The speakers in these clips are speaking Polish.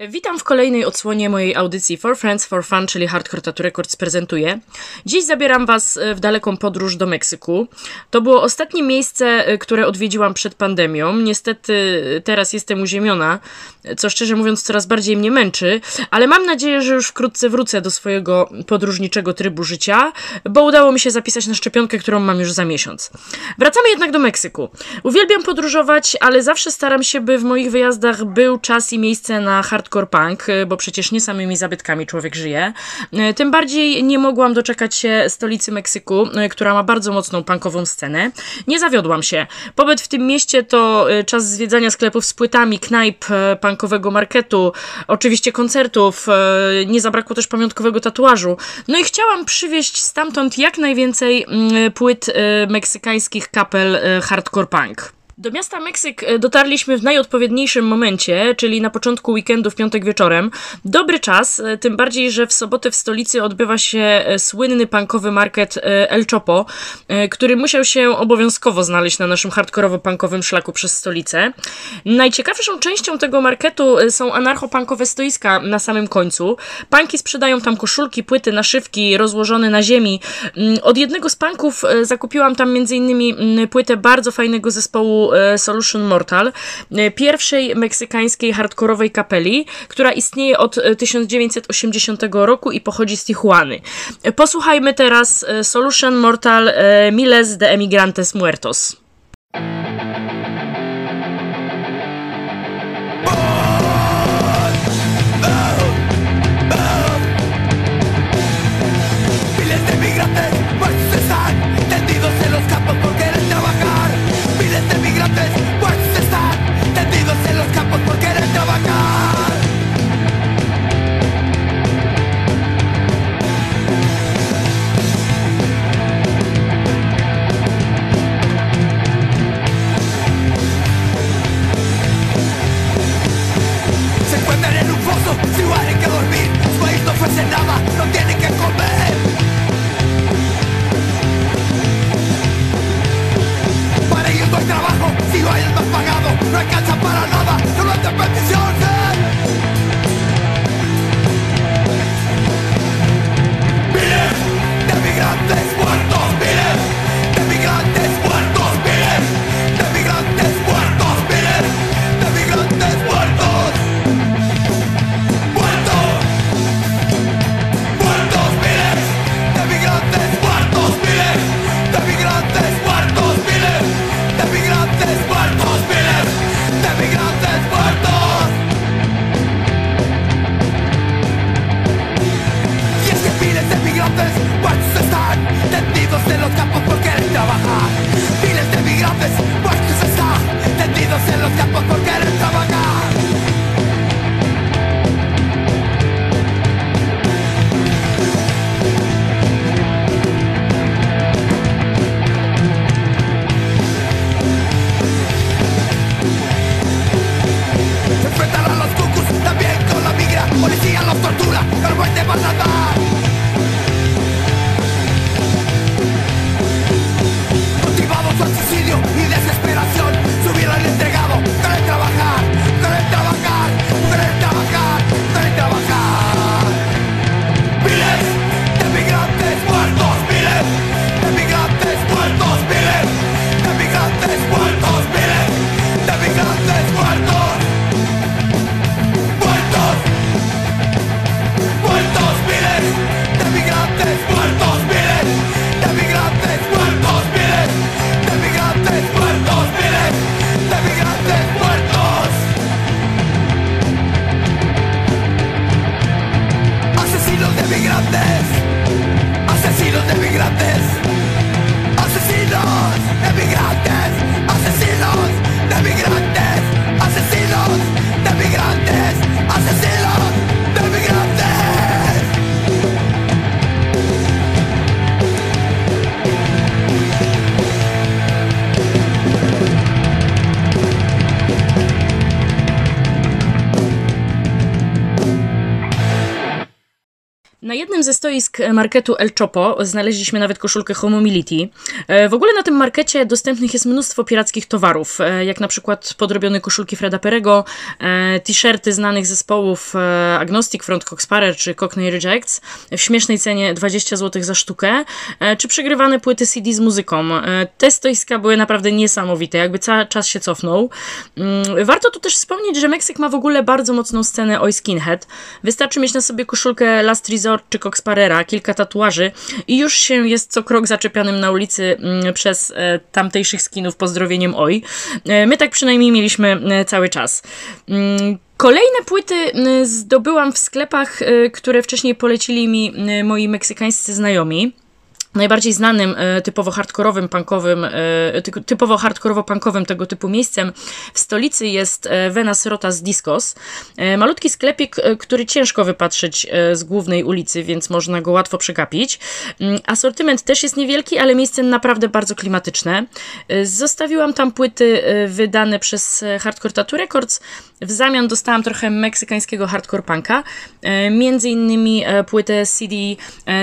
Witam w kolejnej odsłonie mojej audycji For Friends, For Fun, czyli Hardcore Tattoo Records prezentuje. Dziś zabieram Was e, w daleką podróż do Meksyku. To było ostatnie miejsce, e, które odwiedziłam przed pandemią. Niestety e, teraz jestem uziemiona, co szczerze mówiąc coraz bardziej mnie męczy, ale mam nadzieję, że już wkrótce wrócę do swojego podróżniczego trybu życia, bo udało mi się zapisać na szczepionkę, którą mam już za miesiąc. Wracamy jednak do Meksyku. Uwielbiam podróżować, ale zawsze staram się, by w moich wyjazdach był czas i miejsce na hardcore hardcore punk, y, bo przecież nie samymi zabytkami człowiek żyje. Y, tym bardziej nie mogłam doczekać się stolicy Meksyku, y, która ma bardzo mocną punkową scenę. Nie zawiodłam się. Pobyt w tym mieście to czas zwiedzania sklepów z płytami, knajp, punkowego marketu, oczywiście koncertów, nie zabrakło też pamiątkowego tatuażu. No i chciałam przywieźć stamtąd jak najwięcej mm, płyt meksykańskich kapel hardcore punk. Do miasta Meksyk e, dotarliśmy w najodpowiedniejszym momencie, czyli na początku weekendu w piątek wieczorem. Dobry czas, e, tym bardziej, że w sobotę w stolicy odbywa się e, słynny punkowy market El Chopo, który musiał się obowiązkowo znaleźć na naszym hardkorowo-punkowym szlaku przez stolicę. Najciekawszą częścią tego marketu są anarcho-punkowe stoiska na samym końcu. Punki sprzedają tam koszulki, płyty, naszywki rozłożone na ziemi. Mm, od jednego z punków zakupiłam tam m.in. Mm, płytę bardzo fajnego zespołu E, Solution Mortal, e, pierwszej meksykańskiej hardkorowej kapeli, która istnieje od 1980 e, roku i pochodzi z Tijuany. Posłuchajmy teraz Solution Mortal Miles de Emigrantes Muertos. Marketu El Chopo znaleźliśmy nawet koszulkę Homomility. E, w ogóle na tym markecie dostępnych jest mnóstwo pirackich towarów, e, jak na przykład podrobione koszulki Freda Perego, e, t-shirty znanych zespołów Agnostic Front Coxparer czy Cockney Rejects w śmiesznej cenie 20 zł za sztukę, czy przegrywane płyty CD z muzyką. Te stoiska były naprawdę niesamowite, jakby cały czas się cofnął. Mm, warto tu też wspomnieć, że Meksyk ma w ogóle bardzo mocną scenę oj skinhead. Wystarczy mieć na sobie koszulkę Last Resort czy Cox Parera, kilka tatuaży i już się jest co krok zaczepianym na ulicy mm, przez e, tamtejszych skinów pozdrowieniem oj. E, my tak przynajmniej mieliśmy e, cały czas. Mm, kolejne płyty zdobyłam w sklepach, które wcześniej polecili mi moi meksykańscy znajomi. Najbardziej znanym, e, typowo hardkorowym, punkowym, e, typowo hardkorowo-punkowym tego typu miejscem w stolicy jest e, Venas Rotas Discos. Malutki sklepik, który ciężko wypatrzeć z głównej ulicy, więc można go łatwo przegapić. Mm, asortyment też jest niewielki, ale miejsce naprawdę bardzo klimatyczne. Zostawiłam tam płyty wydane przez Hardcore Tattoo Records. W zamian dostałam trochę meksykańskiego hardcore punka, między innymi płytę CD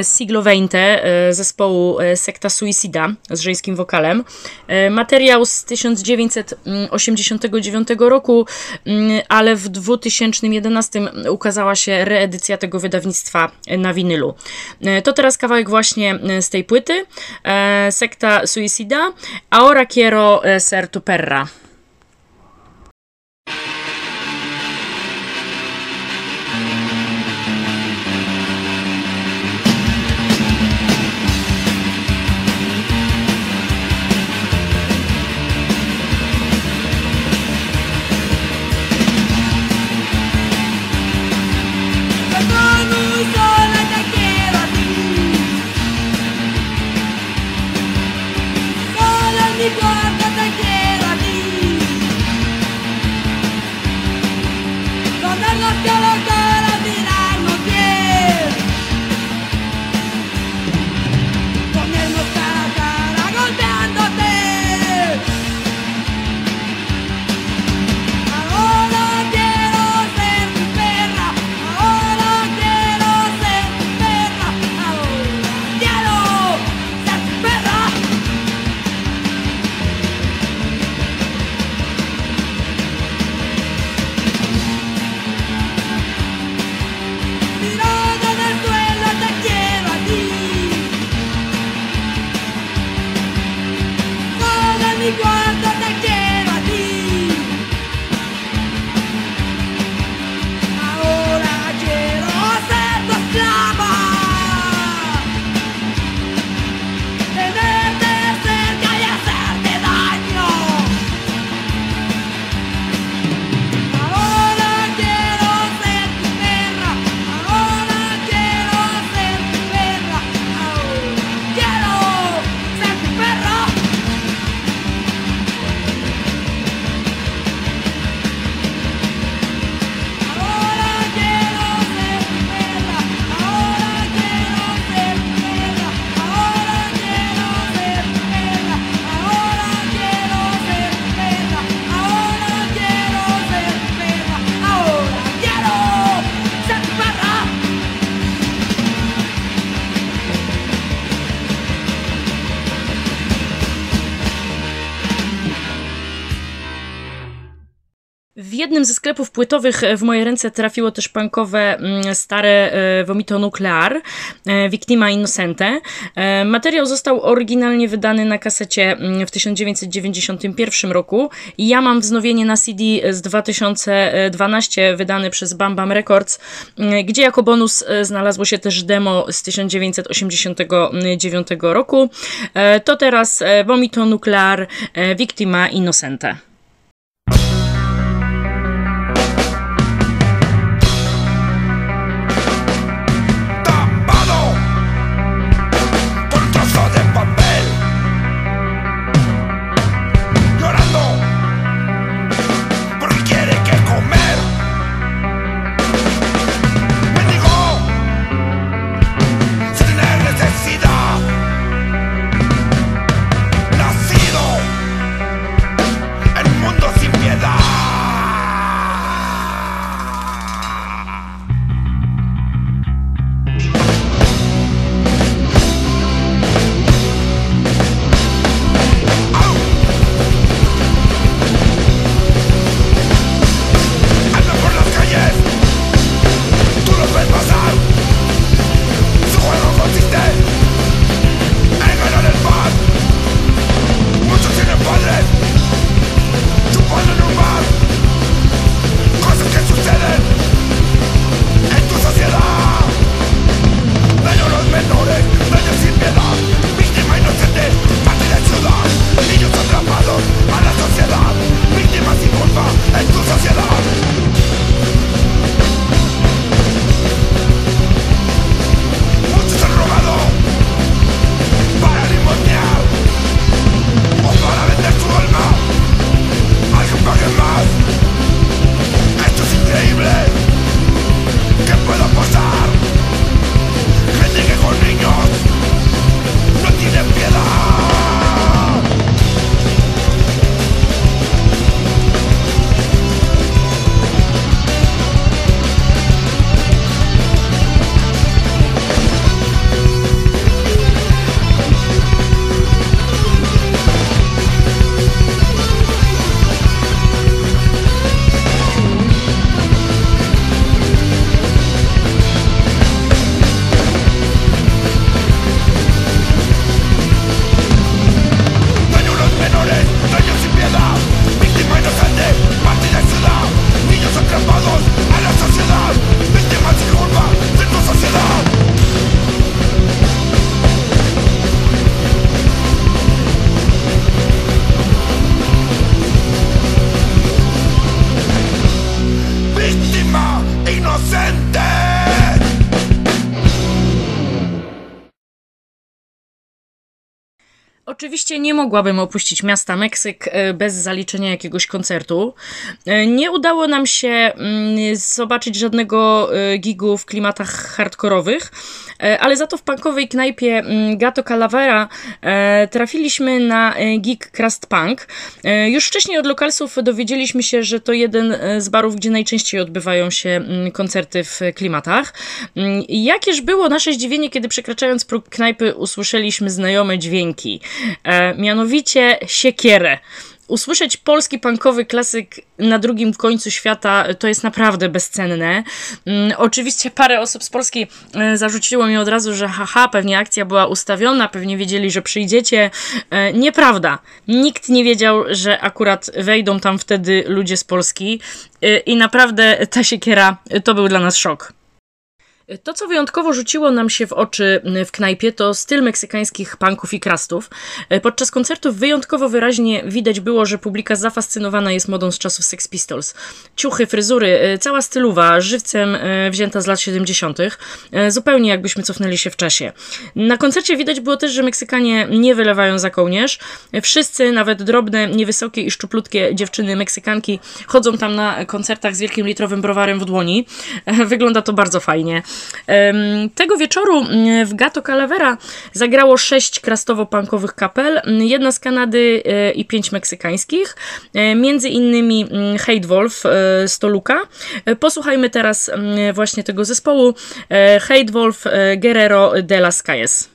Siglo Veinte zespołu zespołu e, Sekta Suicida z żeńskim wokalem. E, materiał z 1989 roku, mm, ale w 2011 ukazała się reedycja tego wydawnictwa na winylu. E, to teraz kawałek właśnie z tej płyty. Sekta Suicida. Ahora quiero ser tu perra. Sklepów płytowych e, w moje ręce trafiło też punkowe mm, stare e, Vomito Nuclear e, Victima Innocente. Materiał został oryginalnie wydany na kasecie mm, w 1991 roku i ja mam wznowienie na CD z 2012 wydany przez Bam Bam Records, mm, gdzie jako bonus znalazło się też demo z 1989 roku. To teraz Vomito Nuclear Victima Innocente. Oczywiście nie mogłabym opuścić miasta Meksyk e, bez zaliczenia jakiegoś koncertu. E, nie udało nam się mm, zobaczyć żadnego e, gigu w klimatach hardkorowych, ale za to w punkowej knajpie mm, Gato Calavera trafiliśmy na gig Crust Punk. Już wcześniej od lokalsów dowiedzieliśmy się, że to jeden z barów, gdzie najczęściej odbywają się mm, koncerty w klimatach. Jakież było nasze zdziwienie, kiedy przekraczając próg knajpy usłyszeliśmy znajome dźwięki. E, mianowicie Siekierę. Usłyszeć polski punkowy klasyk na drugim końcu świata to jest naprawdę bezcenne. Mm, oczywiście parę osób z Polski e, zarzuciło mi od razu, że haha, pewnie akcja była ustawiona, pewnie wiedzieli, że przyjdziecie. E, nieprawda. Nikt nie wiedział, że akurat wejdą tam wtedy ludzie z Polski e, i naprawdę ta siekiera to był dla nas szok. To, co wyjątkowo rzuciło nam się w oczy w knajpie, to styl meksykańskich punków i krastów. E, podczas koncertów wyjątkowo wyraźnie widać było, że publika zafascynowana jest modą z czasów Sex Pistols. Ciuchy, fryzury, e, cała styluwa, żywcem e, wzięta z lat 70., zupełnie jakbyśmy cofnęli się w czasie. Na koncercie widać było też, że Meksykanie nie wylewają za kołnierz. Wszyscy, nawet drobne, niewysokie i szczuplutkie dziewczyny Meksykanki, chodzą tam na koncertach z wielkim litrowym browarem w dłoni. Wygląda to bardzo fajnie. Tego wieczoru mm, w Gato Calavera zagrało sześć krastowo-punkowych kapel, mm, jedna z Kanady e, i pięć meksykańskich, e, między innymi mm, Hate Wolf e, z Toluca. Posłuchajmy teraz właśnie tego zespołu Hate Wolf Guerrero de las Calles.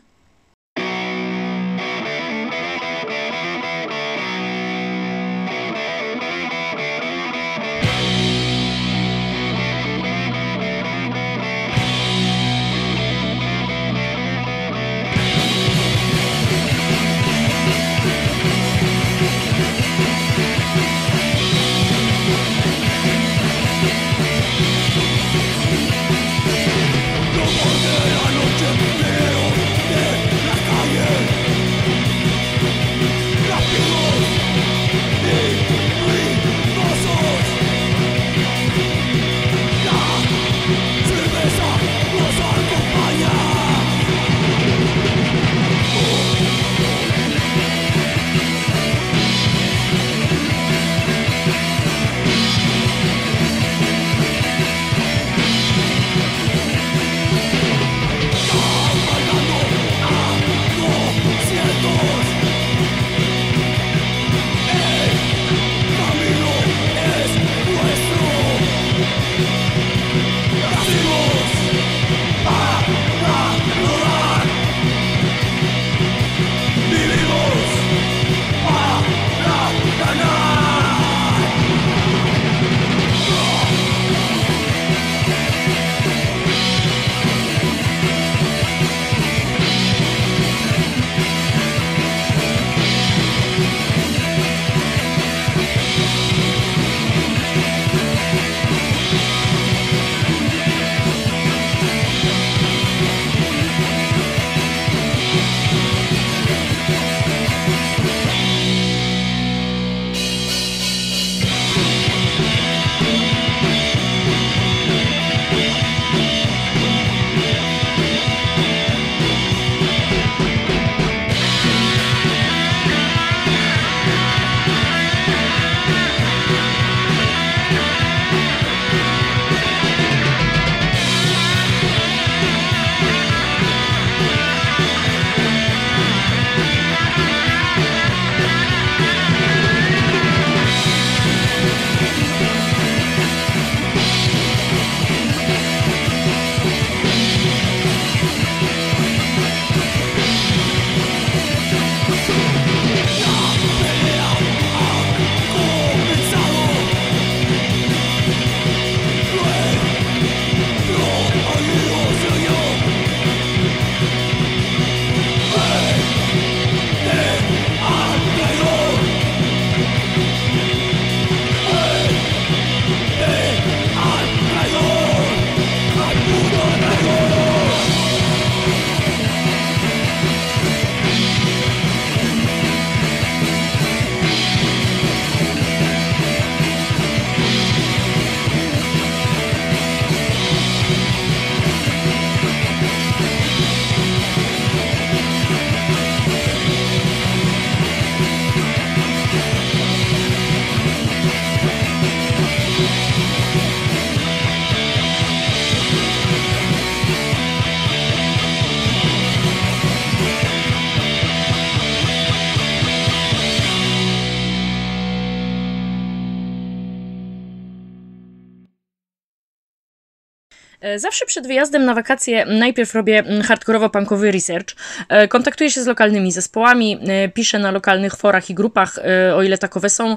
Zawsze przed wyjazdem na wakacje najpierw robię mm, hardkorowo-punkowy research. E, kontaktuję się z lokalnymi zespołami, e, piszę na lokalnych forach i grupach, o ile takowe są.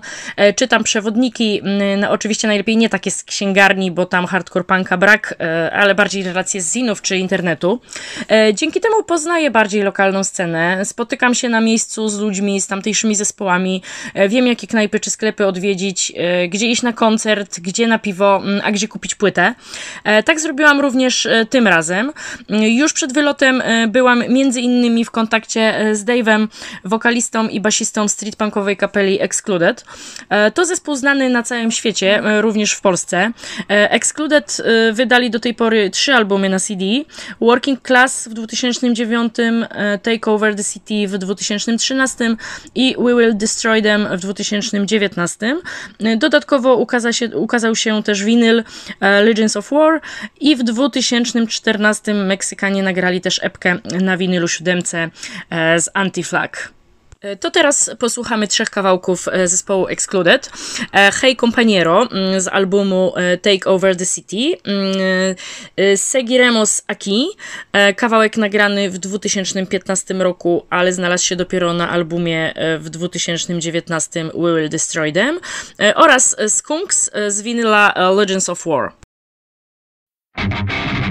Czytam przewodniki, no, oczywiście najlepiej nie takie z księgarni, bo tam hardcore punka brak, ale bardziej relacje z zinów czy internetu. Dzięki temu poznaję bardziej lokalną scenę, spotykam się na miejscu z ludźmi, z tamtejszymi zespołami, wiem jakie knajpy czy sklepy odwiedzić, gdzie iść na koncert, gdzie na piwo, a gdzie kupić płytę. Tak zrobię zrobiłam również e, tym razem. Już przed wylotem e, byłam między innymi w kontakcie e, z Dave'em, wokalistą i basistą streetpunkowej kapeli Excluded. To zespół znany na całym świecie, również w Polsce. Excluded wydali do tej pory trzy albumy na CD. Working Class w 2009, Take Over the City w 2013 i We Will Destroy Them w 2019. Dodatkowo się, ukazał się też winyl Legends of War i w 2014 Meksykanie nagrali też epkę na winylu siódemce e, z Anti-Flag. E, to teraz posłuchamy trzech kawałków e, zespołu Excluded. Hey Compañero mm, z albumu Take Over the City. Mm, Seguiremos Aquí. Kawałek nagrany w 2015 roku, ale znalazł się dopiero na albumie w 2019 We Will Destroy Them. Oraz Skunks z winyla Legends of War. Thank you.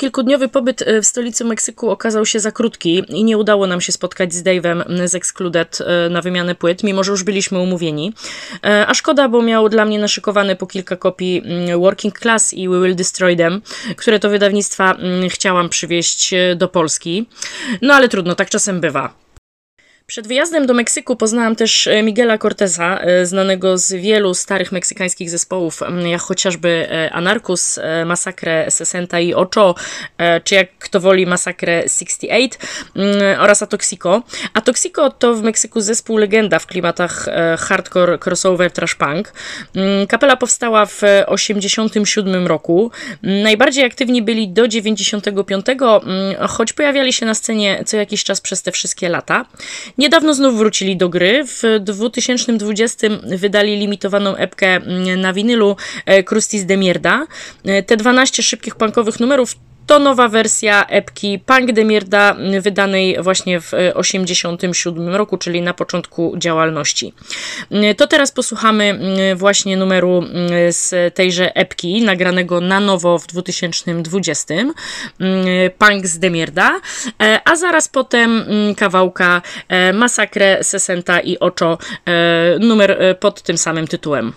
Kilkudniowy pobyt e, w stolicy Meksyku okazał się za krótki i nie udało nam się spotkać z Dave'em z Excluded e, na wymianę płyt, mimo że już byliśmy umówieni. E, a szkoda, bo miał dla mnie naszykowane po kilka kopii Working Class i We Will Destroy Them, które to wydawnictwa chciałam przywieźć do Polski. No ale trudno, tak czasem bywa. Przed wyjazdem do Meksyku poznałam też e, Miguela Corteza, e, znanego z wielu starych meksykańskich zespołów, jak chociażby e, Anarchus, Masakrę 68, czy jak kto woli Masakrę 68 oraz Atoxico. Atoxico to w Meksyku zespół legenda w klimatach hardcore, crossover, trash punk. Kapela powstała w 87 roku. Najbardziej aktywni byli do 95, choć pojawiali się na scenie co jakiś czas przez te wszystkie lata. Niedawno znów wrócili do gry. W 2020 wydali limitowaną epkę mm, na winylu Krustis e, de Mierda. E, te 12 szybkich punkowych numerów to nowa wersja epki Punk de Mierda, wydanej właśnie w 1987 roku, czyli na początku działalności. To teraz posłuchamy właśnie numeru z tejże epki, nagranego na nowo w 2020, Punk z de Mierda, a zaraz potem kawałka Masakrę, Sesenta i Oczo, numer pod tym samym tytułem.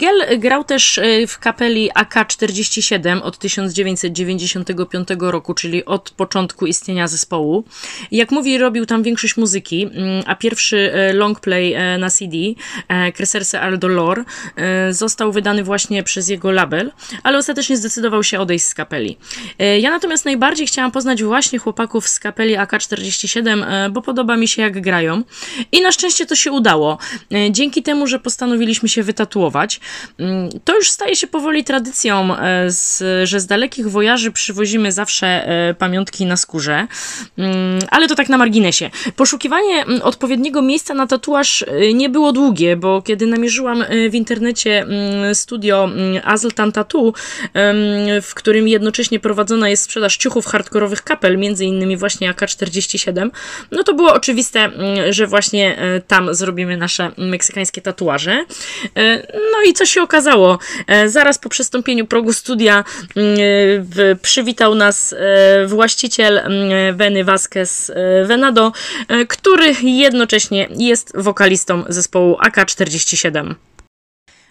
Miguel grał też e, w kapeli AK-47 od 1995 roku, czyli od początku istnienia zespołu. Jak mówi, robił tam większość muzyki, mm, a pierwszy e, longplay e, na CD, Crecerse al Dolor, został wydany właśnie przez jego label, ale ostatecznie zdecydował się odejść z kapeli. Ja natomiast najbardziej chciałam poznać właśnie chłopaków z kapeli AK-47, bo podoba mi się jak grają i na szczęście to się udało. Dzięki temu, że postanowiliśmy się wytatuować, to już staje się powoli tradycją, e, że z dalekich wojaży przywozimy zawsze e, pamiątki na skórze, mm, ale to tak na marginesie. Poszukiwanie mm, odpowiedniego miejsca na tatuaż e, nie było długie, bo kiedy namierzyłam w internecie studio Azltan Tattoo, w którym jednocześnie prowadzona jest sprzedaż ciuchów hardkorowych kapel, między innymi właśnie AK-47, no to było oczywiste, że właśnie tam zrobimy nasze meksykańskie tatuaże. No i co się okazało? E, zaraz po przystąpieniu progu studia mm, przywitał nas e, właściciel mm, Veny Vasquez e, Venado, który jednocześnie jest wokalistą zespołu AK-47.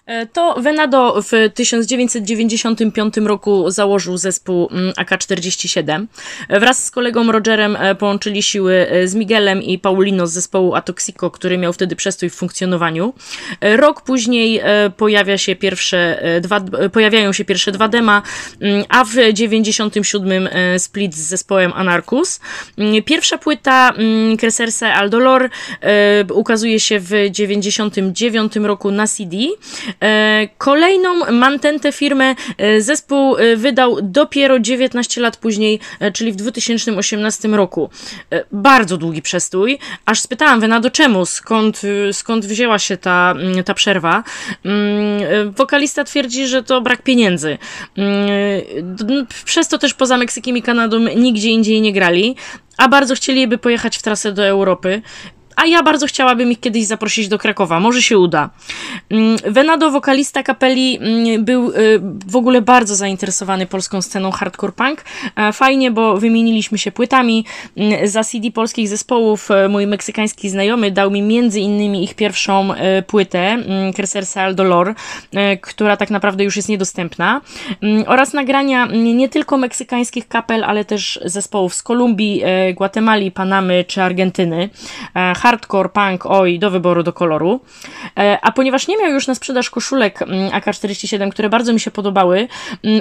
E, to Venado w 1995 roku założył zespół mm, AK-47. Wraz z kolegą Rogerem e, połączyli siły e, z Miguelem i Paulino z zespołu Atoxico, który miał wtedy przestój w funkcjonowaniu. Rok później pojawia się pierwsze dwa, pojawiają się pierwsze dwa dema, mm, a w 97 split z zespołem Anarchus. Mm, pierwsza płyta Crecerse al Dolor ukazuje się w 99 roku na CD. E, kolejną mantentę firmę e, zespół e, wydał dopiero 19 lat później, czyli w 2018 roku. Bardzo długi przestój, aż spytałam Wenado czemu, skąd, skąd wzięła się ta, mm, ta przerwa. Mm, wokalista twierdzi, że to brak pieniędzy. Mm, przez to też poza Meksykiem i Kanadą nigdzie indziej nie grali a bardzo chcieliby pojechać w trasę do Europy a ja bardzo chciałabym ich kiedyś zaprosić do Krakowa. Może się uda. Mm, Venado, wokalista kapeli, mm, był y, w ogóle bardzo zainteresowany polską sceną hardcore punk. E, fajnie, bo wymieniliśmy się płytami. Mm, za CD polskich zespołów e, mój meksykański znajomy dał mi między innymi ich pierwszą e, płytę, Crecerse al Dolor, która tak naprawdę już jest niedostępna. Oraz nagrania nie tylko meksykańskich kapel, ale też zespołów z Kolumbii, Gwatemali, Panamy czy Argentyny. Hardcore, punk, oj, do wyboru, do koloru. A ponieważ nie miał już na sprzedaż koszulek AK-47, które bardzo mi się podobały,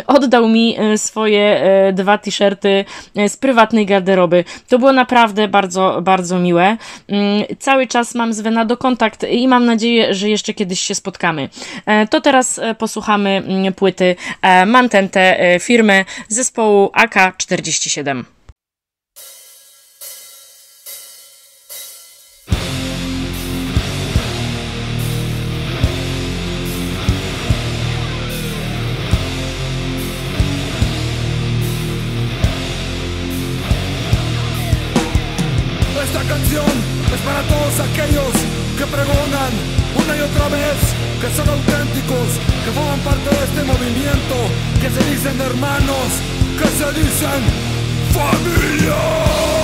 oddał mi swoje dwa t-shirty z prywatnej garderoby. To było naprawdę bardzo, bardzo miłe. Mm, cały czas mam z Venado kontakt i mam nadzieję, że jeszcze kiedyś się spotkamy. E, to teraz e, posłuchamy mm, płyty e, Mantente firmy zespołu AK-47. Aquellos que pregonan una y otra vez que son auténticos, que forman parte de este movimiento, que se dicen hermanos, que se dicen familia.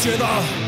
觉得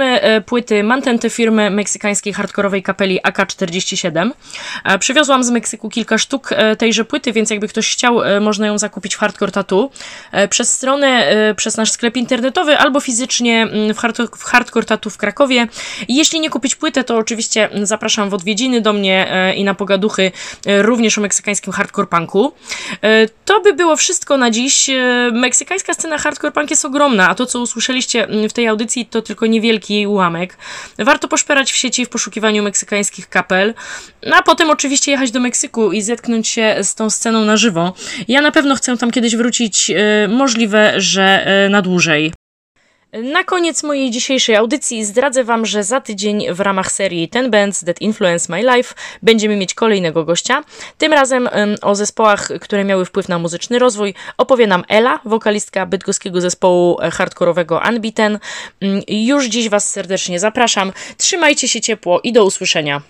E, płyty Mantenty firmy meksykańskiej hardkorowej kapeli AK-47. E, przywiozłam z Meksyku kilka sztuk e, tejże płyty, więc jakby ktoś chciał, można ją zakupić w Hardcore Tattoo przez stronę, przez nasz sklep internetowy albo fizycznie mm, w, hard w Hardcore Tattoo w Krakowie. Jeśli nie kupić płytę, to oczywiście zapraszam w odwiedziny do mnie i na pogaduchy również o meksykańskim hardcore punku. To by było wszystko na dziś. Meksykańska scena hardcore punk jest ogromna, a to co usłyszeliście mm, w tej audycji to tylko tylko niewielki jej ułamek. Warto poszperać w sieci w poszukiwaniu meksykańskich kapel, a potem oczywiście jechać do Meksyku i zetknąć się z tą sceną na żywo. Ja na pewno chcę tam kiedyś wrócić, e, możliwe, że e, na dłużej. Na koniec mojej dzisiejszej audycji zdradzę Wam, że za tydzień w ramach serii Ten Bands That Influence My Life będziemy mieć kolejnego gościa. Tym razem o zespołach, które miały wpływ na muzyczny rozwój opowie nam Ela, wokalistka bydgoskiego zespołu hardkorowego Unbeaten. Mm, już dziś Was serdecznie zapraszam. Trzymajcie się ciepło i do usłyszenia.